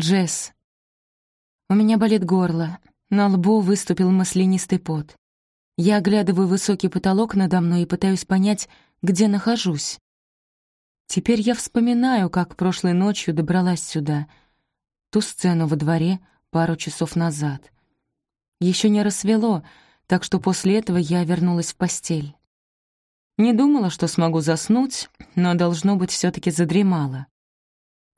Джесс. У меня болит горло, на лбу выступил маслянистый пот. Я оглядываю высокий потолок надо мной и пытаюсь понять, где нахожусь. Теперь я вспоминаю, как прошлой ночью добралась сюда, ту сцену во дворе пару часов назад. Еще не рассвело, так что после этого я вернулась в постель. Не думала, что смогу заснуть, но, должно быть, все таки задремала.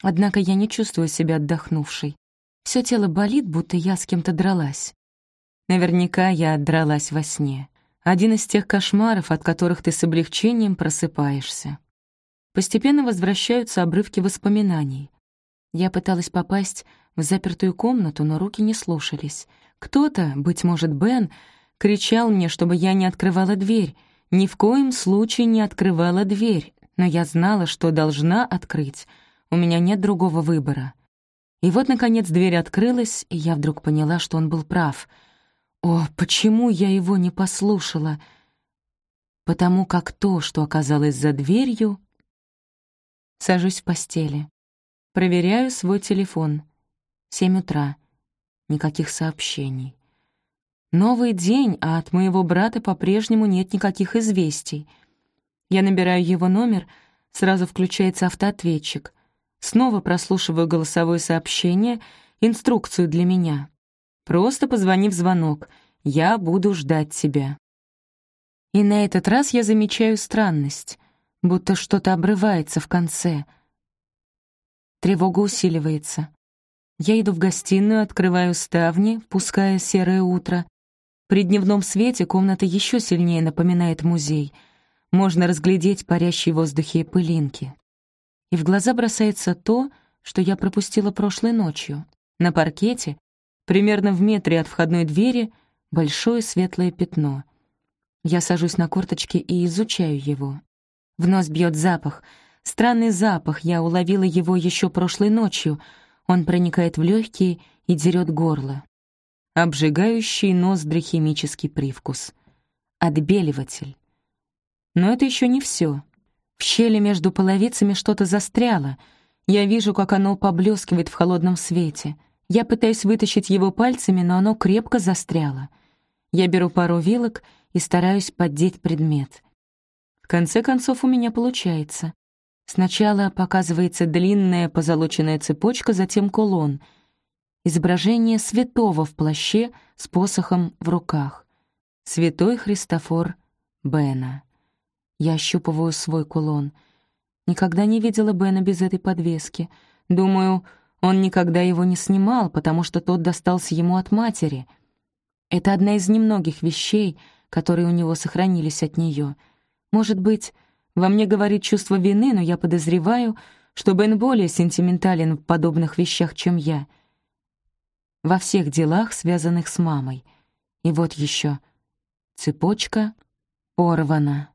Однако я не чувствую себя отдохнувшей. Все тело болит, будто я с кем-то дралась. Наверняка я отдралась во сне. Один из тех кошмаров, от которых ты с облегчением просыпаешься. Постепенно возвращаются обрывки воспоминаний. Я пыталась попасть в запертую комнату, но руки не слушались. Кто-то, быть может, Бен, кричал мне, чтобы я не открывала дверь. Ни в коем случае не открывала дверь, но я знала, что должна открыть — у меня нет другого выбора. И вот, наконец, дверь открылась, и я вдруг поняла, что он был прав. О, почему я его не послушала? Потому как то, что оказалось за дверью... Сажусь в постели. Проверяю свой телефон. Семь утра. Никаких сообщений. Новый день, а от моего брата по-прежнему нет никаких известий. Я набираю его номер, сразу включается автоответчик — Снова прослушиваю голосовое сообщение, инструкцию для меня. Просто позвони в звонок. Я буду ждать тебя. И на этот раз я замечаю странность, будто что-то обрывается в конце. Тревога усиливается. Я иду в гостиную, открываю ставни, впуская серое утро. При дневном свете комната еще сильнее напоминает музей. Можно разглядеть парящие в воздухе пылинки и в глаза бросается то, что я пропустила прошлой ночью. На паркете, примерно в метре от входной двери, большое светлое пятно. Я сажусь на корточки и изучаю его. В нос бьет запах. Странный запах, я уловила его еще прошлой ночью. Он проникает в легкие и дерет горло. Обжигающий ноздри химический привкус. Отбеливатель. Но это еще не все. В щели между половицами что-то застряло. Я вижу, как оно поблескивает в холодном свете. Я пытаюсь вытащить его пальцами, но оно крепко застряло. Я беру пару вилок и стараюсь поддеть предмет. В конце концов у меня получается. Сначала показывается длинная позолоченная цепочка, затем кулон. Изображение святого в плаще с посохом в руках. Святой Христофор Бена. Я ощупываю свой кулон. Никогда не видела Бена без этой подвески. Думаю, он никогда его не снимал, потому что тот достался ему от матери. Это одна из немногих вещей, которые у него сохранились от нее. Может быть, во мне говорит чувство вины, но я подозреваю, что Бен более сентиментален в подобных вещах, чем я. Во всех делах, связанных с мамой. И вот еще. Цепочка порвана.